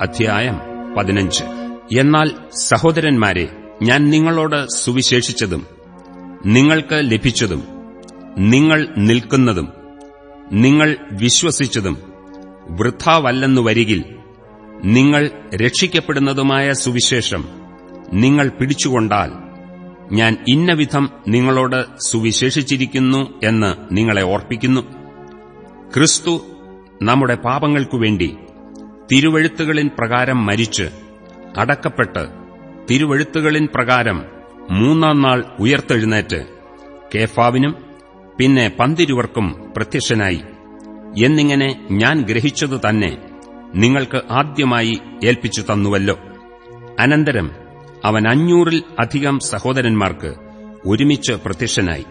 അധ്യായം പതിനഞ്ച്. എന്നാൽ സഹോദരന്മാരെ ഞാൻ നിങ്ങളോട് സുവിശേഷിച്ചതും നിങ്ങൾക്ക് ലഭിച്ചതും നിങ്ങൾ നിൽക്കുന്നതും നിങ്ങൾ വിശ്വസിച്ചതും വൃഥാവല്ലെന്നു വരികിൽ നിങ്ങൾ രക്ഷിക്കപ്പെടുന്നതുമായ സുവിശേഷം നിങ്ങൾ പിടിച്ചുകൊണ്ടാൽ ഞാൻ ഇന്നവിധം നിങ്ങളോട് സുവിശേഷിച്ചിരിക്കുന്നു എന്ന് നിങ്ങളെ ഓർപ്പിക്കുന്നു. ക്രിസ്തു നമ്മുടെ പാപങ്ങൾക്കുവേണ്ടി തിരുവഴുത്തുകളിൻ പ്രകാരം മരിച്ച് അടക്കപ്പെട്ട് തിരുവഴുത്തുകളിൻ പ്രകാരം മൂന്നാം നാൾ ഉയർത്തെഴുന്നേറ്റ് കേഫാവിനും പിന്നെ പന്തിരുവർക്കും പ്രത്യക്ഷനായി. എന്നിങ്ങനെ ഞാൻ ഗ്രഹിച്ചത് തന്നെ നിങ്ങൾക്ക് ആദ്യമായി ഏൽപ്പിച്ചു തന്നുവല്ലോ. അനന്തരം അവൻ അഞ്ഞൂറിൽ അധികം സഹോദരന്മാർക്ക് ഒരുമിച്ച് പ്രത്യക്ഷനായി.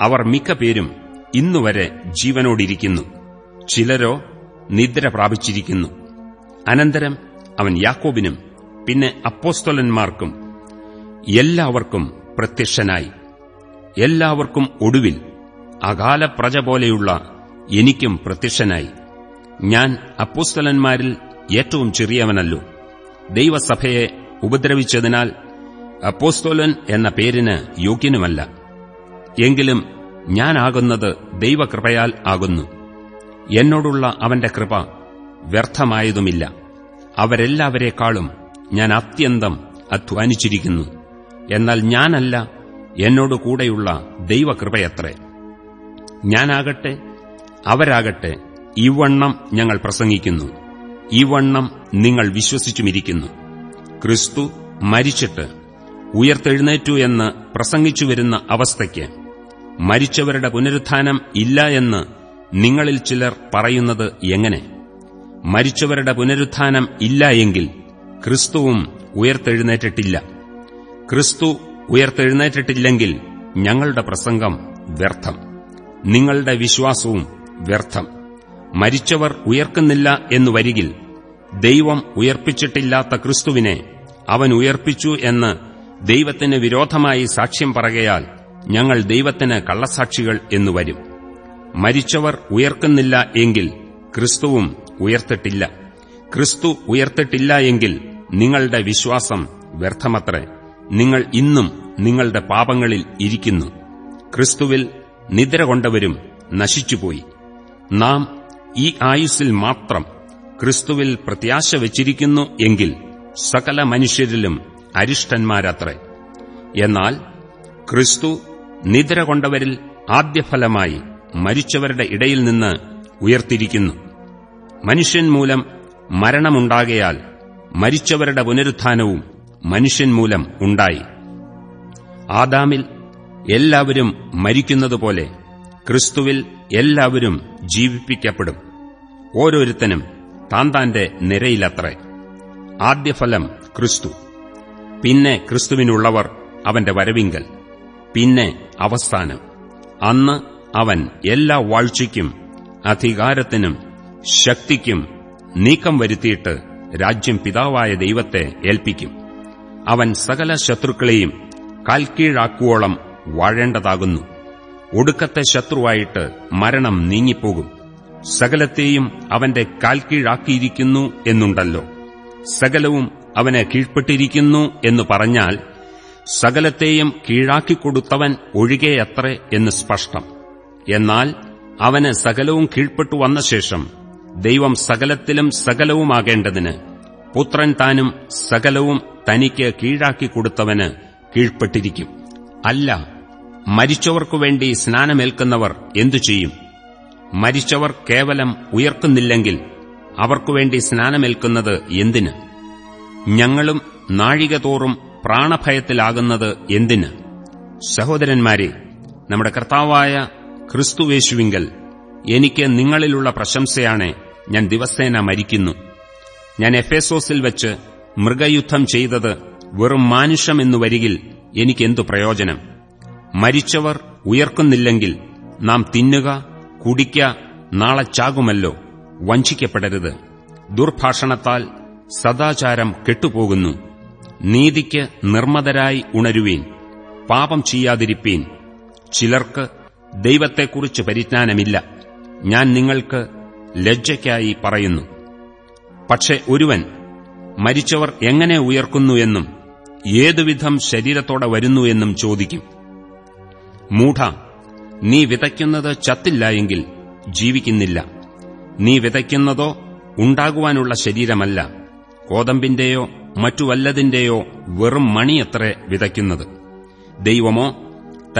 അവർ മിക്ക പേരും ഇന്നുവരെ ജീവനോടിരിക്കുന്നു. ചിലരോ നിദ്ര പ്രാപിച്ചിരിക്കുന്നു. അനന്തരം അവൻ യാക്കോബിനും പിന്നെ അപ്പോസ്തലന്മാർക്കും എല്ലാവർക്കും പ്രത്യക്ഷനായി. എല്ലാവർക്കും ഒടുവിൽ അകാല പ്രജ പോലെയുള്ള എനിക്കും പ്രത്യക്ഷനായി. ഞാൻ അപ്പോസ്തലന്മാരിൽ ഏറ്റവും ചെറിയവനല്ലോ. ദൈവസഭയെ ഉപദ്രവിച്ചതിനാൽ അപ്പോസ്തോലൻ എന്ന പേരിന് യോഗ്യനുമല്ല. എങ്കിലും ഞാനാകുന്നത് ദൈവകൃപയാൽ ആകുന്നു. എന്നോടുള്ള അവന്റെ കൃപ വ്യർത്ഥമായതുമില്ല. അവരെല്ലാവരെക്കാളും ഞാൻ അത്യന്തം അധ്വാനിച്ചിരിക്കുന്നു. എന്നാൽ ഞാനല്ല എന്നോട് കൂടെയുള്ള ദൈവകൃപയത്രേ. ഞാനാകട്ടെ അവരാകട്ടെ ഇവണ്ണം ഞങ്ങൾ പ്രസംഗിക്കുന്നു. ഇവണ്ണം നിങ്ങൾ വിശ്വസിച്ചുമിരിക്കുന്നു. ക്രിസ്തു മരിച്ചിട്ട് ഉയർത്തെഴുന്നേറ്റു എന്ന് പ്രസംഗിച്ചു വരുന്ന അവസ്ഥയ്ക്ക് മരിച്ചവരുടെ പുനരുത്ഥാനം ഇല്ല എന്ന് നിങ്ങളിൽ ചിലർ പറയുന്നത് എങ്ങനെ? മരിച്ചവരുടെ പുനരുത്ഥാനം ഇല്ല എങ്കിൽ ക്രിസ്തുവും ഉയർത്തെഴുന്നേറ്റിട്ടില്ല. ക്രിസ്തു ഉയർത്തെഴുന്നേറ്റിട്ടില്ലെങ്കിൽ ഞങ്ങളുടെ പ്രസംഗം വ്യർത്ഥം. നിങ്ങളുടെ വിശ്വാസവും വ്യർത്ഥം. മരിച്ചവർ ഉയർക്കുന്നില്ല എന്നു വരികിൽ ദൈവം ഉയർപ്പിച്ചിട്ടില്ലാത്ത ക്രിസ്തുവിനെ അവൻ ഉയർപ്പിച്ചു എന്ന് ദൈവത്തിന് വിരോധമായി സാക്ഷ്യം പറകയാൽ ഞങ്ങൾ ദൈവത്തിന് കള്ളസാക്ഷികൾ എന്നു വരും. മരിച്ചവർ ഉയർക്കുന്നില്ല എങ്കിൽ ക്രിസ്തുവും ഉയർത്തിട്ടില്ല. ക്രിസ്തു ഉയർത്തിട്ടില്ല എങ്കിൽ നിങ്ങളുടെ വിശ്വാസം വ്യർത്ഥമത്രേ. നിങ്ങൾ ഇന്നും നിങ്ങളുടെ പാപങ്ങളിൽ ഇരിക്കുന്നു. ക്രിസ്തുവിൽ നിദ്ര കൊണ്ടവരും നശിച്ചുപോയി. നാം ഈ ആയുസ്സിൽ മാത്രം ക്രിസ്തുവിൽ പ്രത്യാശ വച്ചിരിക്കുന്നു എങ്കിൽ സകല മനുഷ്യരിലും അരിഷ്ടന്മാരത്രേ. എന്നാൽ ക്രിസ്തു നിദ്ര കൊണ്ടവരിൽ ആദ്യഫലമായി മരിച്ചവരുടെ ഇടയിൽ നിന്ന് ഉയർത്തിരിക്കുന്നു. മനുഷ്യൻ മൂലം മരണമുണ്ടാകയാൽ മരിച്ചവരുടെ പുനരുത്ഥാനവും മനുഷ്യൻ മൂലം ഉണ്ടായി. ആദാമിൽ എല്ലാവരും മരിക്കുന്നതുപോലെ ക്രിസ്തുവിൽ എല്ലാവരും ജീവിപ്പിക്കപ്പെടും. ഓരോരുത്തനും താൻ താന്റെ നിരയിലത്രേ. ആദ്യഫലം ക്രിസ്തു. പിന്നെ ക്രിസ്തുവിനുള്ളവർ അവന്റെ വരവിങ്കൽ. പിന്നെ അവസാനം. അന്ന് അവൻ എല്ലാ വാഴ്ചയ്ക്കും അധികാരത്തിനും ശക്തിക്കും നീക്കം വരുത്തിയിട്ട് രാജ്യം പിതാവായ ദൈവത്തെ ഏൽപ്പിക്കും. അവൻ സകല ശത്രുക്കളെയും കാൽക്കീഴാക്കുവോളം വാഴേണ്ടതാകുന്നു. ഒടുക്കത്തെ ശത്രുവായിട്ട് മരണം നീങ്ങിപ്പോകും. സകലത്തെയും അവന്റെ കാൽക്കീഴാക്കിയിരിക്കുന്നു എന്നുണ്ടല്ലോ. സകലവും അവനെ കീഴ്പ്പെട്ടിരിക്കുന്നു എന്ന് പറഞ്ഞാൽ സകലത്തെയും കീഴാക്കിക്കൊടുത്തവൻ ഒഴികെയത്രേ എന്ന് സ്പഷ്ടം. എന്നാൽ അവന് സകലവും കീഴ്പ്പെട്ടു വന്ന ശേഷം ദൈവം സകലത്തിലും സകലവുമാകേണ്ടതിന് പുത്രൻ താനും സകലവും തനിക്ക് കീഴാക്കി കൊടുത്തവന് കീഴ്പ്പെട്ടിരിക്കും. അല്ല മരിച്ചവർക്കുവേണ്ടി സ്നാനമേൽക്കുന്നവർ എന്തു ചെയ്യും? മരിച്ചവർ കേവലം ഉയർക്കുന്നില്ലെങ്കിൽ അവർക്കുവേണ്ടി സ്നാനമേൽക്കുന്നത് എന്തിന്? ഞങ്ങളും നാഴികതോറും പ്രാണഭയത്തിലാകുന്നത് എന്തിന്? സഹോദരന്മാരെ നമ്മുടെ കർത്താവായ ക്രിസ്തുവേശുവിങ്കൽ എനിക്ക് നിങ്ങളിലുള്ള പ്രശംസയാണ് ഞാൻ ദിവസേന മരിക്കുന്നു. ഞാൻ എഫേസോസിൽ വെച്ച് മൃഗയുദ്ധം ചെയ്തത് വെറും മാനുഷമെന്നു വരികിൽ എനിക്കെന്തു പ്രയോജനം? മരിച്ചവർ ഉയർക്കുന്നില്ലെങ്കിൽ നാം തിന്നുക കുടിക്ക നാളെ ചാകുമല്ലോ വഞ്ചിക്കപ്പെടരുത്. ദുർഭാഷണത്താൽ സദാചാരം കെട്ടുപോകുന്നു. നീതിക്ക് നിർമ്മതരായി ഉണരുവീൻ പാപം ചെയ്യാതിരിപ്പീൻ. ചിലർക്ക് ദൈവത്തെക്കുറിച്ച് പരിജ്ഞാനമില്ല. ഞാൻ നിങ്ങൾക്ക് ലജ്ജയ്ക്കായി പറയുന്നു. പക്ഷെ ഒരുവൻ മരിച്ചവർ എങ്ങനെ ഉയർക്കുന്നു എന്നും ഏതുവിധം ശരീരത്തോടെ വരുന്നു എന്നും ചോദിക്കും. മൂഢ നീ വിതയ്ക്കുന്നത് ചത്തില്ല എങ്കിൽ ജീവിക്കുന്നില്ല. നീ വിതയ്ക്കുന്നതോ ഉണ്ടാകുവാനുള്ള ശരീരമല്ല. കോതമ്പിന്റെയോ മറ്റു വല്ലതിന്റെയോ വെറും മണിയത്രേ വിതയ്ക്കുന്നത്. ദൈവമോ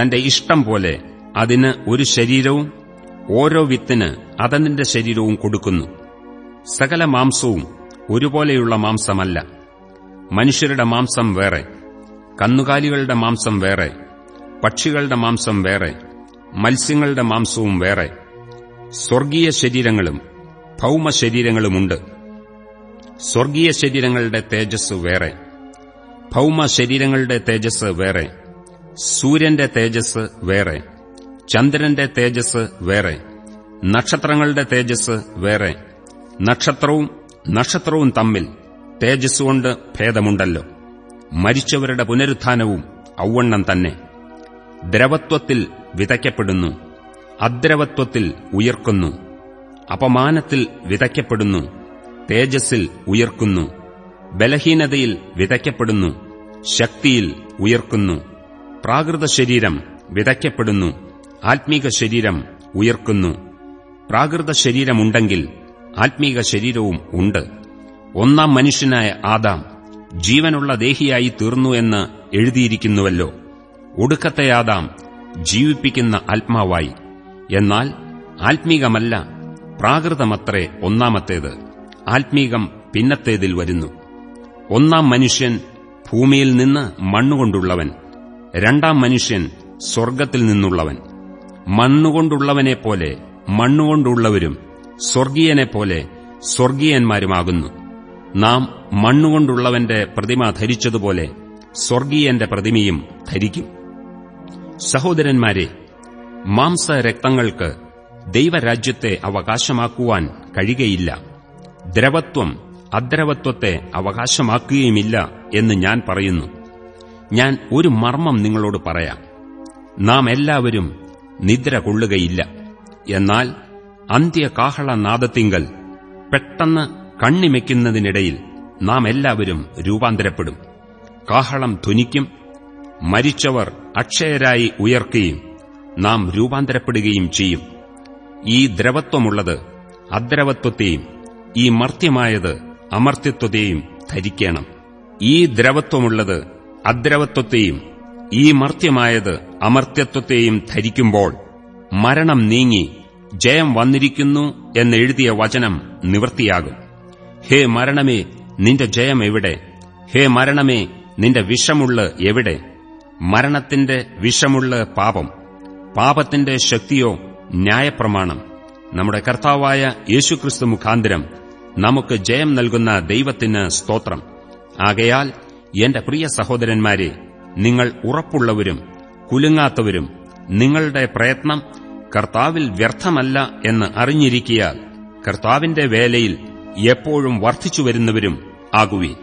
തന്റെ ഇഷ്ടം പോലെ അതിന് ഒരു ശരീരവും ഓരോ വിത്തിന് അതതിന്റെ ശരീരവും കൊടുക്കുന്നു. സകല മാംസവും ഒരുപോലെയുള്ള മാംസമല്ല. മനുഷ്യരുടെ മാംസം വേറെ കന്നുകാലികളുടെ മാംസം വേറെ പക്ഷികളുടെ മാംസം വേറെ മത്സ്യങ്ങളുടെ മാംസവും വേറെ. സ്വർഗീയ ശരീരങ്ങളും ഭൗമ ശരീരങ്ങളുമുണ്ട്. സ്വർഗീയ ശരീരങ്ങളുടെ തേജസ് വേറെ ഭൗമ ശരീരങ്ങളുടെ തേജസ് വേറെ സൂര്യന്റെ തേജസ് വേറെ. ചന്ദ്രന്റെ തേജസ് വേറെ നക്ഷത്രങ്ങളുടെ തേജസ് വേറെ. നക്ഷത്രവും നക്ഷത്രവും തമ്മിൽ തേജസ് കൊണ്ട് ഭേദമുണ്ടല്ലോ. മരിച്ചവരുടെ പുനരുത്ഥാനവും ഔവണ്ണം തന്നെ. ദ്രവത്വത്തിൽ വിതയ്ക്കപ്പെടുന്നു അദ്രവത്വത്തിൽ ഉയർക്കുന്നു അപമാനത്തിൽ വിതയ്ക്കപ്പെടുന്നു തേജസ്സിൽ ഉയർക്കുന്നു ബലഹീനതയിൽ വിതയ്ക്കപ്പെടുന്നു ശക്തിയിൽ ഉയർക്കുന്നു പ്രാകൃത ശരീരം വിതയ്ക്കപ്പെടുന്നു ആത്മീക ശരീരം ഉയർക്കുന്നു. പ്രാകൃത ശരീരമുണ്ടെങ്കിൽ ആത്മീക ശരീരവും ഉണ്ട്. ഒന്നാം മനുഷ്യനായ ആദാം ജീവനുള്ള ദേഹിയായി തീർന്നു എന്ന് എഴുതിയിരിക്കുന്നുവല്ലോ. ഒടുക്കത്തെ ആദാം ജീവിപ്പിക്കുന്ന ആത്മാവായി. എന്നാൽ ആത്മീകമല്ല പ്രാകൃതമത്രേ ഒന്നാമത്തേത്. ആത്മീകം പിന്നത്തേതിൽ വരുന്നു. ഒന്നാം മനുഷ്യൻ ഭൂമിയിൽ നിന്ന് മണ്ണുകൊണ്ടുള്ളവൻ. രണ്ടാം മനുഷ്യൻ സ്വർഗത്തിൽ നിന്നുള്ളവൻ. മണ്ണുകൊണ്ടുള്ളവനെപ്പോലെ മണ്ണുകൊണ്ടുള്ളവരും സ്വർഗീയനെപ്പോലെ സ്വർഗീയന്മാരുമാകുന്നു. നാം മണ്ണുകൊണ്ടുള്ളവന്റെ പ്രതിമ ധരിച്ചതുപോലെ സ്വർഗീയന്റെ പ്രതിമയും ധരിക്കും. സഹോദരന്മാരെ മാംസരക്തങ്ങൾക്ക് ദൈവരാജ്യത്തെ അവകാശമാക്കുവാൻ കഴിയുകയില്ല. ദ്രവത്വം അദ്രവത്വത്തെ അവകാശമാക്കുകയുമില്ല എന്ന് ഞാൻ പറയുന്നു. ഞാൻ ഒരു മർമ്മം നിങ്ങളോട് പറയാം. നാം എല്ലാവരും നിദ്ര കൊള്ളുകയില്ല. എന്നാൽ അന്ത്യകാഹളനാദത്തിങ്കൽ പെട്ടെന്ന് കണ്ണിമയ്ക്കുന്നതിനിടയിൽ നാം എല്ലാവരും രൂപാന്തരപ്പെടും. കാഹളം ധ്വനിക്കും മരിച്ചവർ അക്ഷയരായി ഉയർക്കുകയും നാം രൂപാന്തരപ്പെടുകയും ചെയ്യും. ഈ ദ്രവത്വമുള്ളത് അദ്രവത്വത്തെയും ഈ മർത്യമായത് അമർത്യത്വത്തെയും ധരിക്കണം. ഈ ദ്രവത്വമുള്ളത് അദ്രവത്വത്തെയും ഈ മർത്യമായത് അമർത്യത്വത്തെയും ധരിക്കുമ്പോൾ മരണം നീങ്ങി ജയം വന്നിരിക്കുന്നു എന്നെഴുതിയ വചനം നിവൃത്തിയാകും. ഹേ മരണമേ നിന്റെ ജയം എവിടെ? ഹേ മരണമേ നിന്റെ വിഷമുള്ള എവിടെ? മരണത്തിന്റെ വിഷമുള്ള പാപം. പാപത്തിന്റെ ശക്തിയോ ന്യായപ്രമാണം. നമ്മുടെ കർത്താവായ യേശുക്രിസ്തു മുഖാന്തരം നമുക്ക് ജയം നൽകുന്ന ദൈവത്തിന് സ്തോത്രം. ആകയാൽ എന്റെ പ്രിയ സഹോദരന്മാരെ നിങ്ങൾ ഉറപ്പുള്ളവരും കുലുങ്ങാത്തവരും നിങ്ങളുടെ പ്രയത്നം കർത്താവിൽ വ്യർത്ഥമല്ല എന്ന് അറിഞ്ഞിരിക്കിയാൽ കർത്താവിന്റെ വേലയിൽ എപ്പോഴും വർദ്ധിച്ചു വരുന്നവരും ആകുവീൻ.